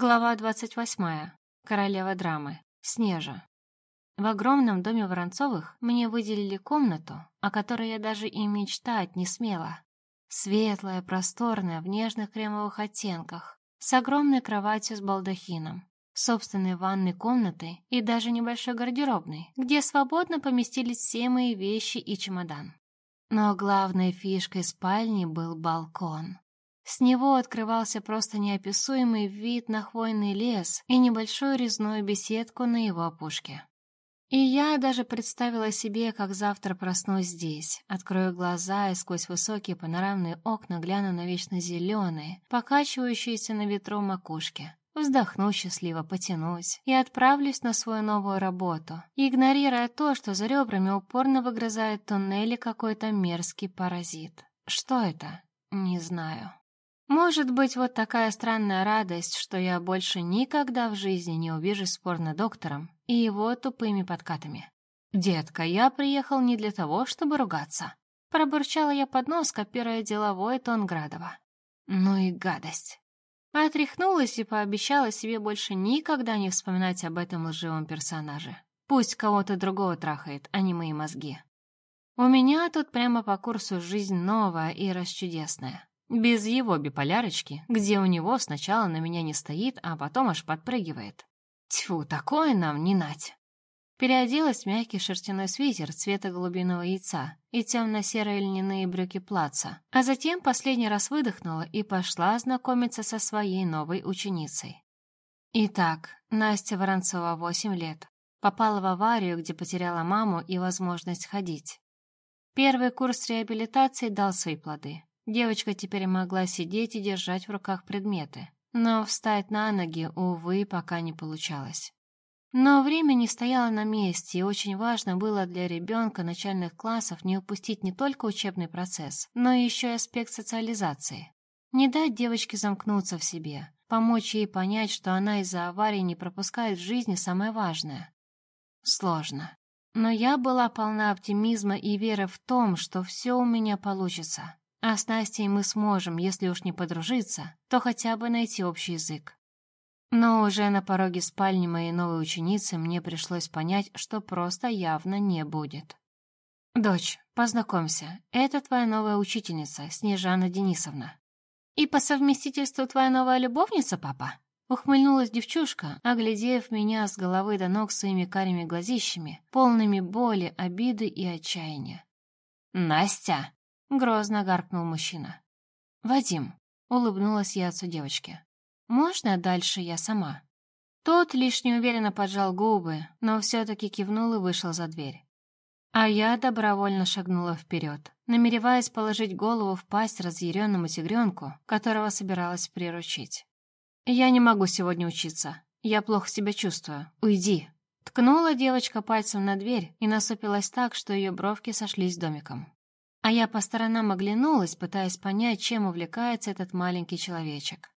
Глава двадцать восьмая. Королева драмы. Снежа. В огромном доме Воронцовых мне выделили комнату, о которой я даже и мечтать не смела. Светлая, просторная, в нежных кремовых оттенках, с огромной кроватью с балдахином, собственной ванной комнатой и даже небольшой гардеробной, где свободно поместились все мои вещи и чемодан. Но главной фишкой спальни был балкон. С него открывался просто неописуемый вид на хвойный лес и небольшую резную беседку на его опушке. И я даже представила себе, как завтра проснусь здесь, открою глаза и сквозь высокие панорамные окна гляну на вечно зеленые, покачивающиеся на ветру макушки. Вздохну счастливо, потянусь и отправлюсь на свою новую работу, игнорируя то, что за ребрами упорно выгрызает туннели какой-то мерзкий паразит. Что это? Не знаю. Может быть, вот такая странная радость, что я больше никогда в жизни не увижусь с порно-доктором и его тупыми подкатами. «Детка, я приехал не для того, чтобы ругаться», — пробурчала я под нос, копируя деловой тон Градова. «Ну и гадость». Отряхнулась и пообещала себе больше никогда не вспоминать об этом лживом персонаже. Пусть кого-то другого трахает, а не мои мозги. У меня тут прямо по курсу жизнь новая и расчудесная. Без его биполярочки, где у него сначала на меня не стоит, а потом аж подпрыгивает. Тьфу, такое нам не нать. Переоделась в мягкий шерстяной свитер цвета голубиного яйца и темно-серые льняные брюки плаца, а затем последний раз выдохнула и пошла знакомиться со своей новой ученицей. Итак, Настя Воронцова, 8 лет, попала в аварию, где потеряла маму и возможность ходить. Первый курс реабилитации дал свои плоды. Девочка теперь могла сидеть и держать в руках предметы, но встать на ноги, увы, пока не получалось. Но время не стояло на месте, и очень важно было для ребенка начальных классов не упустить не только учебный процесс, но еще и аспект социализации. Не дать девочке замкнуться в себе, помочь ей понять, что она из-за аварии не пропускает в жизни самое важное. Сложно. Но я была полна оптимизма и веры в том, что все у меня получится. А с Настей мы сможем, если уж не подружиться, то хотя бы найти общий язык. Но уже на пороге спальни моей новой ученицы мне пришлось понять, что просто явно не будет. «Дочь, познакомься, это твоя новая учительница, Снежана Денисовна». «И по совместительству твоя новая любовница, папа?» Ухмыльнулась девчушка, оглядев меня с головы до ног своими карими глазищами, полными боли, обиды и отчаяния. «Настя!» Грозно гаркнул мужчина. «Вадим», — улыбнулась я отцу девочки. «Можно дальше я сама?» Тот лишь неуверенно поджал губы, но все-таки кивнул и вышел за дверь. А я добровольно шагнула вперед, намереваясь положить голову в пасть разъяренному тигренку, которого собиралась приручить. «Я не могу сегодня учиться. Я плохо себя чувствую. Уйди!» Ткнула девочка пальцем на дверь и насупилась так, что ее бровки сошлись домиком. А я по сторонам оглянулась, пытаясь понять, чем увлекается этот маленький человечек.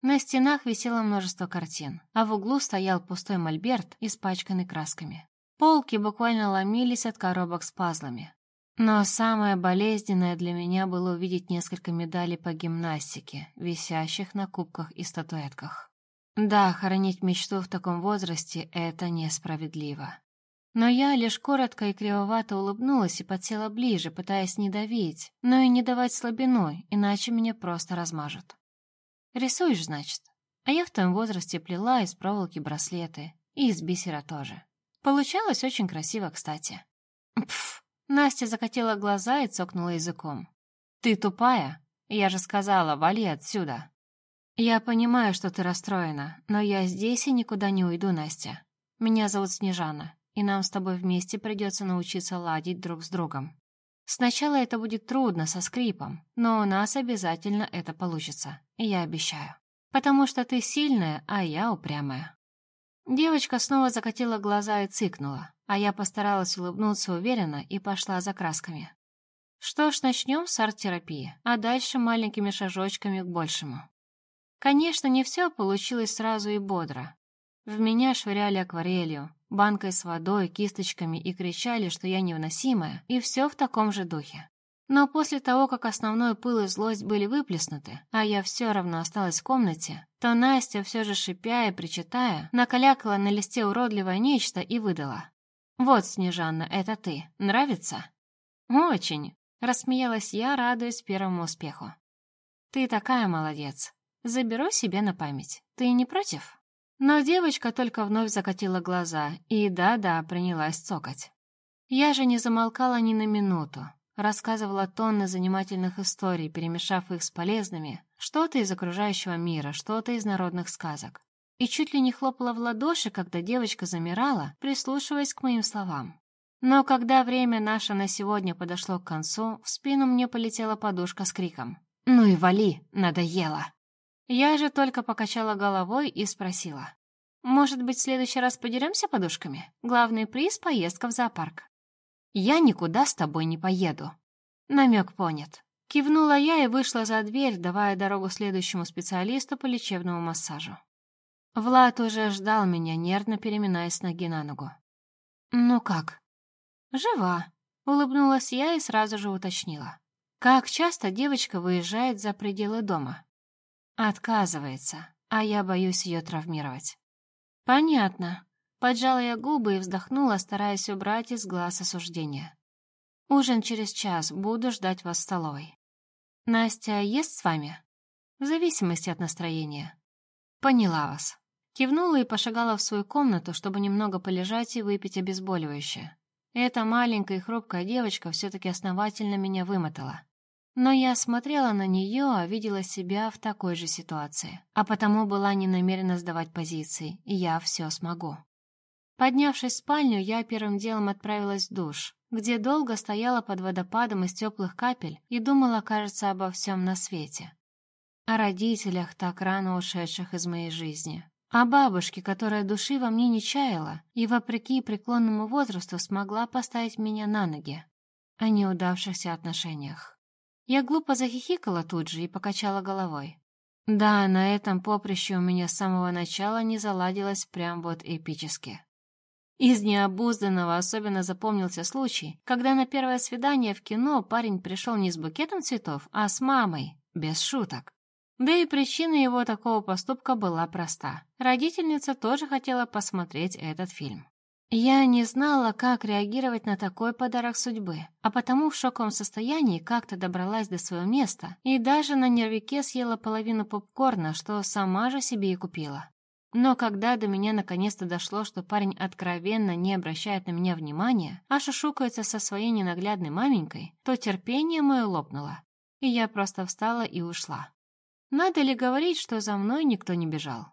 На стенах висело множество картин, а в углу стоял пустой мольберт, испачканный красками. Полки буквально ломились от коробок с пазлами. Но самое болезненное для меня было увидеть несколько медалей по гимнастике, висящих на кубках и статуэтках. Да, хоронить мечту в таком возрасте — это несправедливо. Но я лишь коротко и кривовато улыбнулась и подсела ближе, пытаясь не давить, но и не давать слабину, иначе меня просто размажут. Рисуешь, значит? А я в том возрасте плела из проволоки браслеты, и из бисера тоже. Получалось очень красиво, кстати. Пф, Настя закатила глаза и цокнула языком. «Ты тупая? Я же сказала, вали отсюда!» «Я понимаю, что ты расстроена, но я здесь и никуда не уйду, Настя. Меня зовут Снежана и нам с тобой вместе придется научиться ладить друг с другом. Сначала это будет трудно, со скрипом, но у нас обязательно это получится, я обещаю. Потому что ты сильная, а я упрямая». Девочка снова закатила глаза и цыкнула, а я постаралась улыбнуться уверенно и пошла за красками. Что ж, начнем с арт-терапии, а дальше маленькими шажочками к большему. Конечно, не все получилось сразу и бодро. В меня швыряли акварелью, банкой с водой, кисточками и кричали, что я невыносимая, и все в таком же духе. Но после того, как основной пыл и злость были выплеснуты, а я все равно осталась в комнате, то Настя, все же шипя и причитая, накалякала на листе уродливое нечто и выдала. «Вот, Снежанна, это ты. Нравится?» «Очень», — рассмеялась я, радуясь первому успеху. «Ты такая молодец. Заберу себе на память. Ты не против?» Но девочка только вновь закатила глаза и, да-да, принялась цокать. Я же не замолкала ни на минуту, рассказывала тонны занимательных историй, перемешав их с полезными, что-то из окружающего мира, что-то из народных сказок. И чуть ли не хлопала в ладоши, когда девочка замирала, прислушиваясь к моим словам. Но когда время наше на сегодня подошло к концу, в спину мне полетела подушка с криком «Ну и вали, надоело!» Я же только покачала головой и спросила. «Может быть, в следующий раз подеремся подушками? Главный приз — поездка в зоопарк». «Я никуда с тобой не поеду». Намек понят. Кивнула я и вышла за дверь, давая дорогу следующему специалисту по лечебному массажу. Влад уже ждал меня, нервно переминаясь ноги на ногу. «Ну как?» «Жива», — улыбнулась я и сразу же уточнила. «Как часто девочка выезжает за пределы дома?» Отказывается, а я боюсь ее травмировать. Понятно. Поджала я губы и вздохнула, стараясь убрать из глаз осуждения. Ужин через час, буду ждать вас в столовой. Настя ест с вами? В зависимости от настроения. Поняла вас. Кивнула и пошагала в свою комнату, чтобы немного полежать и выпить обезболивающее. Эта маленькая и хрупкая девочка все-таки основательно меня вымотала. Но я смотрела на нее, а видела себя в такой же ситуации, а потому была не намерена сдавать позиции, и я все смогу. Поднявшись в спальню, я первым делом отправилась в душ, где долго стояла под водопадом из теплых капель и думала, кажется, обо всем на свете. О родителях, так рано ушедших из моей жизни, о бабушке, которая души во мне не чаяла и, вопреки преклонному возрасту, смогла поставить меня на ноги, о неудавшихся отношениях. Я глупо захихикала тут же и покачала головой. Да, на этом поприще у меня с самого начала не заладилось прям вот эпически. Из необузданного особенно запомнился случай, когда на первое свидание в кино парень пришел не с букетом цветов, а с мамой, без шуток. Да и причина его такого поступка была проста. Родительница тоже хотела посмотреть этот фильм. Я не знала, как реагировать на такой подарок судьбы, а потому в шоковом состоянии как-то добралась до своего места и даже на нервике съела половину попкорна, что сама же себе и купила. Но когда до меня наконец-то дошло, что парень откровенно не обращает на меня внимания, а шушукается со своей ненаглядной маменькой, то терпение мое лопнуло, и я просто встала и ушла. Надо ли говорить, что за мной никто не бежал?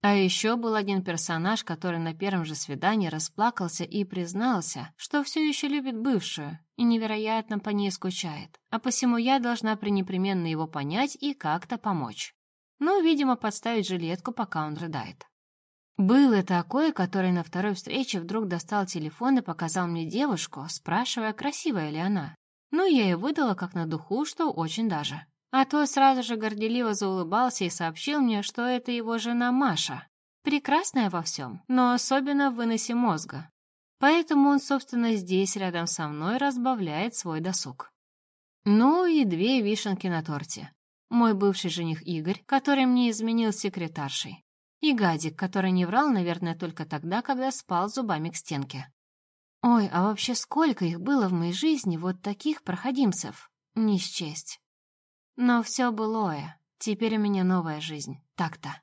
А еще был один персонаж, который на первом же свидании расплакался и признался, что все еще любит бывшую и невероятно по ней скучает, а посему я должна пренепременно его понять и как-то помочь. Ну, видимо, подставить жилетку, пока он рыдает. Был и такой, который на второй встрече вдруг достал телефон и показал мне девушку, спрашивая, красивая ли она. Ну, я и выдала как на духу, что очень даже. А то сразу же горделиво заулыбался и сообщил мне, что это его жена Маша. Прекрасная во всем, но особенно в выносе мозга. Поэтому он, собственно, здесь рядом со мной разбавляет свой досуг. Ну и две вишенки на торте. Мой бывший жених Игорь, который мне изменил секретаршей. И Гадик, который не врал, наверное, только тогда, когда спал зубами к стенке. Ой, а вообще сколько их было в моей жизни, вот таких проходимцев? Не счесть. Но все былое. Теперь у меня новая жизнь. Так-то.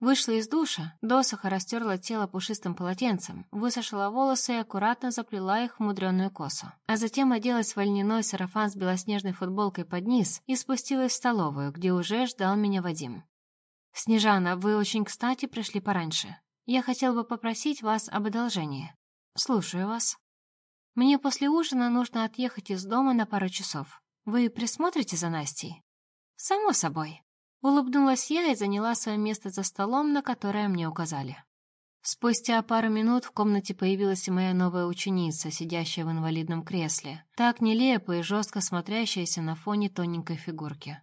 Вышла из душа, досуха растерла тело пушистым полотенцем, высушила волосы и аккуратно заплела их в мудреную косу. А затем оделась в льняной сарафан с белоснежной футболкой под низ и спустилась в столовую, где уже ждал меня Вадим. «Снежана, вы очень кстати пришли пораньше. Я хотел бы попросить вас об одолжении. Слушаю вас. Мне после ужина нужно отъехать из дома на пару часов. Вы присмотрите за Настей? Само собой. Улыбнулась я и заняла свое место за столом, на которое мне указали. Спустя пару минут в комнате появилась и моя новая ученица, сидящая в инвалидном кресле, так нелепо и жестко смотрящаяся на фоне тоненькой фигурки.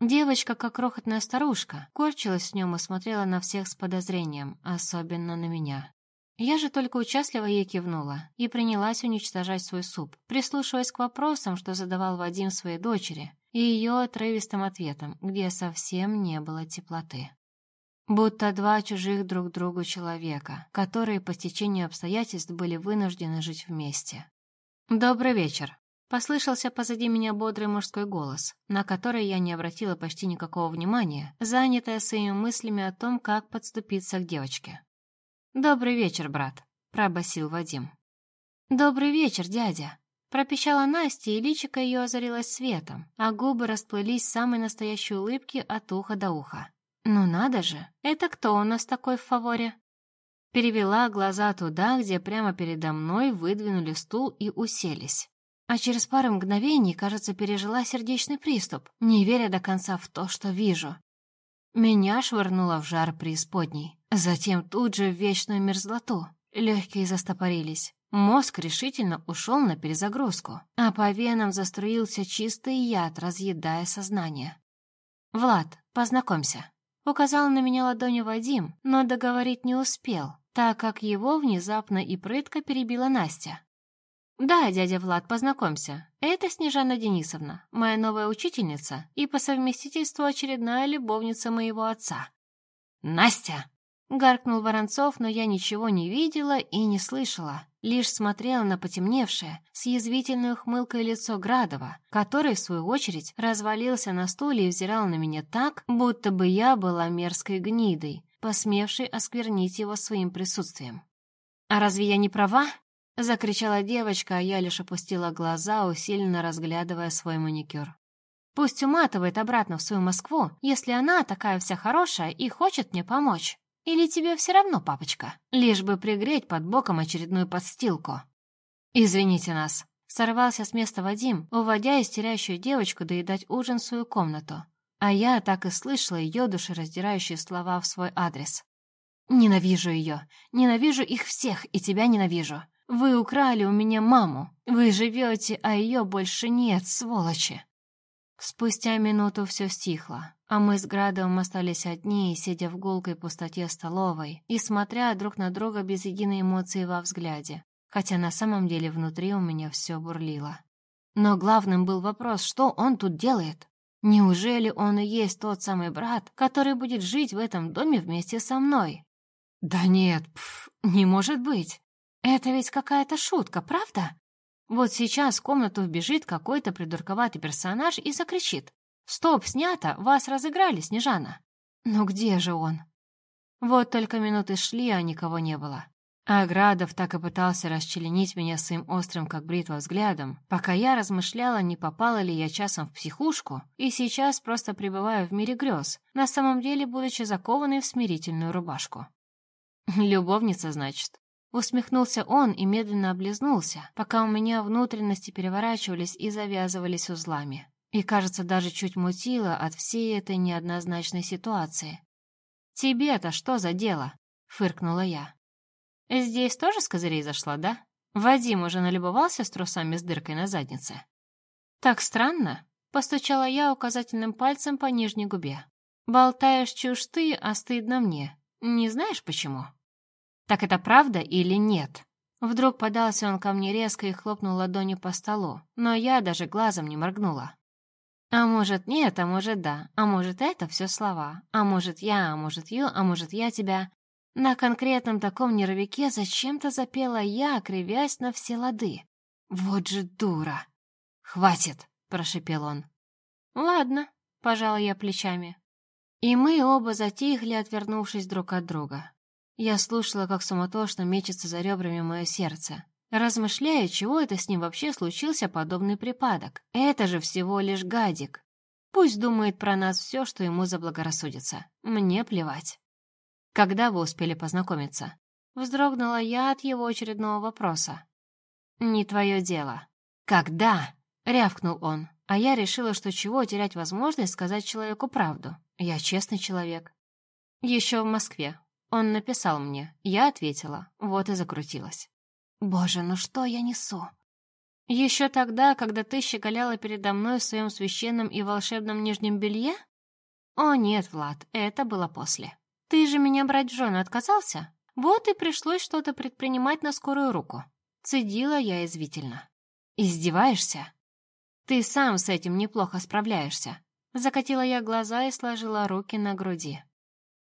Девочка, как крохотная старушка, корчилась в нем и смотрела на всех с подозрением, особенно на меня. Я же только участливо ей кивнула и принялась уничтожать свой суп, прислушиваясь к вопросам, что задавал Вадим своей дочери, и ее отрывистым ответом, где совсем не было теплоты. Будто два чужих друг другу человека, которые по стечению обстоятельств были вынуждены жить вместе. «Добрый вечер», — послышался позади меня бодрый мужской голос, на который я не обратила почти никакого внимания, занятая своими мыслями о том, как подступиться к девочке. «Добрый вечер, брат», — пробасил Вадим. «Добрый вечер, дядя», — пропищала Настя, и личико ее озарилось светом, а губы расплылись в самой настоящей улыбке от уха до уха. «Ну надо же! Это кто у нас такой в фаворе?» Перевела глаза туда, где прямо передо мной выдвинули стул и уселись. А через пару мгновений, кажется, пережила сердечный приступ, не веря до конца в то, что вижу. Меня швырнуло в жар преисподней, затем тут же в вечную мерзлоту. Легкие застопорились. Мозг решительно ушел на перезагрузку, а по венам заструился чистый яд, разъедая сознание. «Влад, познакомься». Указал на меня ладонью Вадим, но договорить не успел, так как его внезапно и прытко перебила Настя. «Да, дядя Влад, познакомься. Это Снежана Денисовна, моя новая учительница и по совместительству очередная любовница моего отца». «Настя!» — гаркнул Воронцов, но я ничего не видела и не слышала, лишь смотрела на потемневшее, с язвительной ухмылкой лицо Градова, который, в свою очередь, развалился на стуле и взирал на меня так, будто бы я была мерзкой гнидой, посмевшей осквернить его своим присутствием. «А разве я не права?» — закричала девочка, а я лишь опустила глаза, усиленно разглядывая свой маникюр. «Пусть уматывает обратно в свою Москву, если она такая вся хорошая и хочет мне помочь». Или тебе все равно, папочка? Лишь бы пригреть под боком очередную подстилку. Извините нас. Сорвался с места Вадим, уводя истерящую девочку доедать ужин в свою комнату. А я так и слышала ее душераздирающие слова в свой адрес. «Ненавижу ее. Ненавижу их всех, и тебя ненавижу. Вы украли у меня маму. Вы живете, а ее больше нет, сволочи!» Спустя минуту все стихло, а мы с Градовым остались одни, сидя в гулкой пустоте столовой и смотря друг на друга без единой эмоции во взгляде, хотя на самом деле внутри у меня все бурлило. Но главным был вопрос, что он тут делает? Неужели он и есть тот самый брат, который будет жить в этом доме вместе со мной? Да нет, пф, не может быть. Это ведь какая-то шутка, правда? Вот сейчас в комнату вбежит какой-то придурковатый персонаж и закричит. «Стоп, снято! Вас разыграли, Снежана!» «Ну где же он?» Вот только минуты шли, а никого не было. А Градов так и пытался расчленить меня своим острым, как бритва, взглядом, пока я размышляла, не попала ли я часом в психушку, и сейчас просто пребываю в мире грез, на самом деле будучи закованной в смирительную рубашку. «Любовница, значит?» Усмехнулся он и медленно облизнулся, пока у меня внутренности переворачивались и завязывались узлами. И, кажется, даже чуть мутило от всей этой неоднозначной ситуации. «Тебе-то что за дело?» — фыркнула я. «Здесь тоже с козырей зашла, да? Вадим уже налюбовался с трусами с дыркой на заднице?» «Так странно», — постучала я указательным пальцем по нижней губе. «Болтаешь чушь ты, а стыдно мне. Не знаешь почему?» Так это правда или нет? Вдруг подался он ко мне резко и хлопнул ладонью по столу, но я даже глазом не моргнула. А может нет, а может да, а может это все слова, а может я, а может ю, а может я тебя. На конкретном таком нервике зачем-то запела я, кривясь на все лады. Вот же дура! «Хватит!» — прошепел он. «Ладно», — пожала я плечами. И мы оба затихли, отвернувшись друг от друга. Я слушала, как суматошно мечется за ребрами мое сердце, размышляя, чего это с ним вообще случился подобный припадок. Это же всего лишь гадик. Пусть думает про нас все, что ему заблагорассудится. Мне плевать. Когда вы успели познакомиться? Вздрогнула я от его очередного вопроса. «Не твое дело». «Когда?» — рявкнул он. А я решила, что чего терять возможность сказать человеку правду. Я честный человек. Еще в Москве, он написал мне, я ответила, вот и закрутилась. Боже, ну что я несу? Еще тогда, когда ты щеголяла передо мной в своем священном и волшебном нижнем белье? О нет, Влад, это было после. Ты же меня брать в жены отказался? Вот и пришлось что-то предпринимать на скорую руку. Цедила я извительно. Издеваешься? Ты сам с этим неплохо справляешься. Закатила я глаза и сложила руки на груди.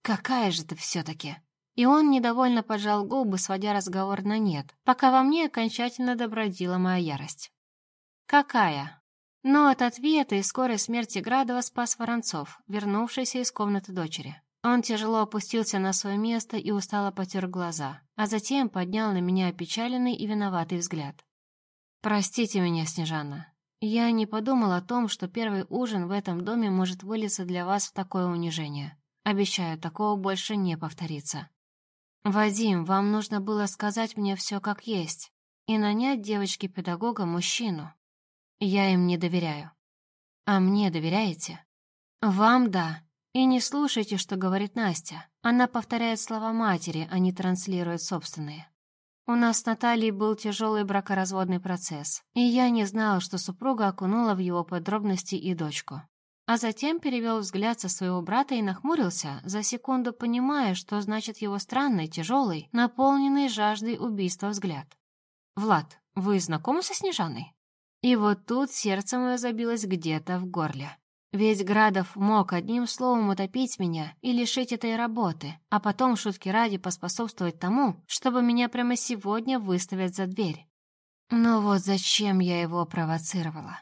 Какая же ты все-таки!» И он недовольно поджал губы, сводя разговор на нет, пока во мне окончательно добродила моя ярость. «Какая?» Но от ответа и скорой смерти Градова спас Воронцов, вернувшийся из комнаты дочери. Он тяжело опустился на свое место и устало потер глаза, а затем поднял на меня опечаленный и виноватый взгляд. «Простите меня, Снежана. Я не подумал о том, что первый ужин в этом доме может вылиться для вас в такое унижение. Обещаю, такого больше не повторится. Вадим, вам нужно было сказать мне все как есть и нанять девочке-педагога мужчину. Я им не доверяю. А мне доверяете? Вам да. И не слушайте, что говорит Настя. Она повторяет слова матери, а не транслирует собственные. У нас с Натальей был тяжелый бракоразводный процесс, и я не знала, что супруга окунула в его подробности и дочку. А затем перевел взгляд со своего брата и нахмурился, за секунду понимая, что значит его странный, тяжелый, наполненный жаждой убийства взгляд. «Влад, вы знакомы со Снежаной?» И вот тут сердце мое забилось где-то в горле. Ведь Градов мог одним словом утопить меня и лишить этой работы, а потом, шутки ради, поспособствовать тому, чтобы меня прямо сегодня выставят за дверь. Но вот зачем я его провоцировала?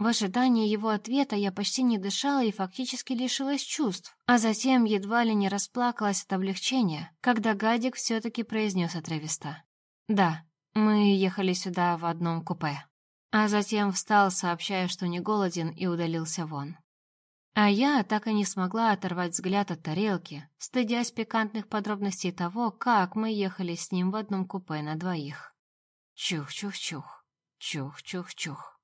В ожидании его ответа я почти не дышала и фактически лишилась чувств, а затем едва ли не расплакалась от облегчения, когда Гадик все-таки произнес отрывисто. «Да, мы ехали сюда в одном купе». А затем встал, сообщая, что не голоден, и удалился вон. А я так и не смогла оторвать взгляд от тарелки, стыдясь пикантных подробностей того, как мы ехали с ним в одном купе на двоих. Чух-чух-чух, чух-чух-чух.